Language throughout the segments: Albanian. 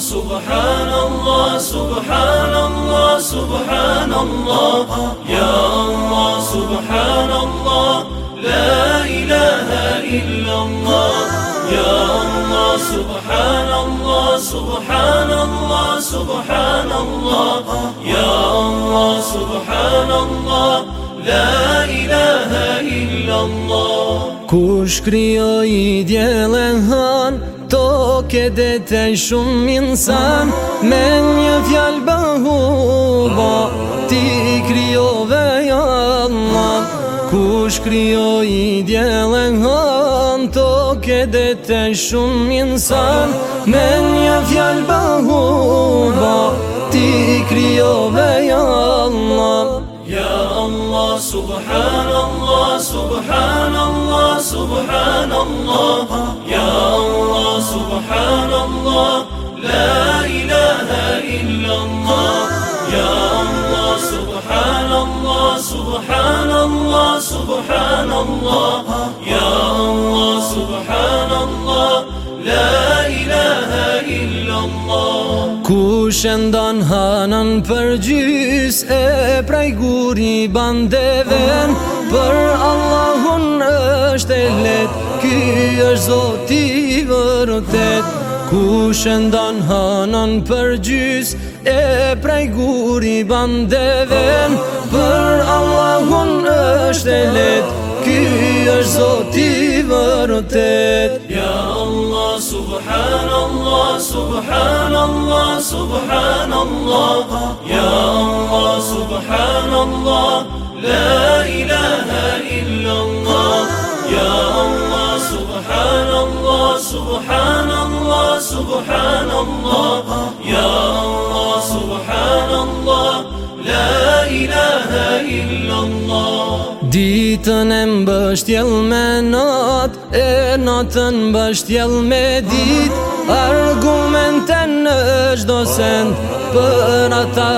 سبحان الله سبحان الله سبحان الله يا الله سبحان الله لا إله إلا الله يا الله سبحان الله سبحان الله سبحان الله يا الله سبحان الله لا إله إلا الله كشكري ديالهان toke dhe të shumë insan Me një fjallë bëhu ba Ti kryove janë Kush kryoj i djelen hën Toke dhe të shumë insan Me një fjallë bëhu ba Ti kryove janë Ya Allah subhanallah subhanallah subhanallah ya Allah subhanallah la ilaha illa allah ya allah subhanallah subhanallah subhanallah ya allah subhanallah la ilaha illa allah Kush e hanën për gjys e praj guri bandeven Për Allahun është e let, ky është Zoti Ku shëndon hënon për gjys e prej guri bandeve Për Allahun është e let, ky është Zoti vërtet Ja Allah, Subhanallah, Subhanallah, Subhanallah Ja Allah, Subhanallah, La ilaha Allah Ya Allah Subhan Allah La ilaha illa Allah Ditën e mbështjel me nat E natën mbështjel me dit Argumenten në është send Për ata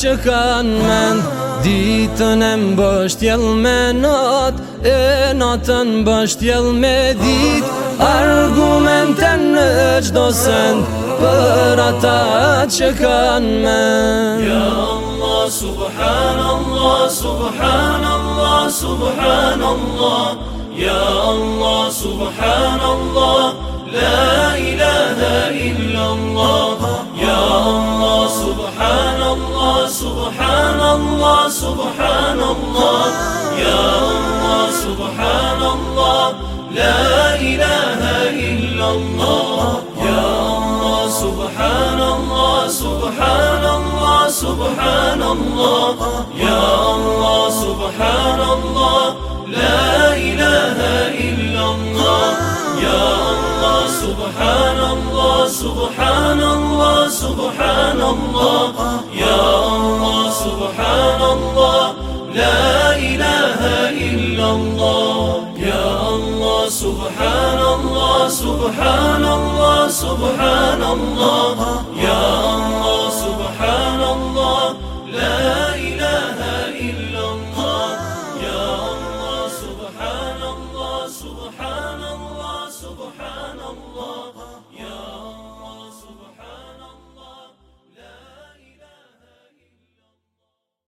që kanë mend Ditën e mbështjel me nat E natën mbështjel me dit Argumenten në është send بر اتات شکان من الله سبحان الله سبحان الله سبحان الله يا الله سبحان الله لا اله الا الله يا الله سبحان الله سبحان الله سبحان الله سبحان الله سبحان الله سبحان الله يا الله سبحان الله لا إله إلا الله يا الله سبحان الله سبحان الله سبحان الله يا الله سبحان الله لا إله إلا الله يا الله سبحان الله سبحان الله سبحان الله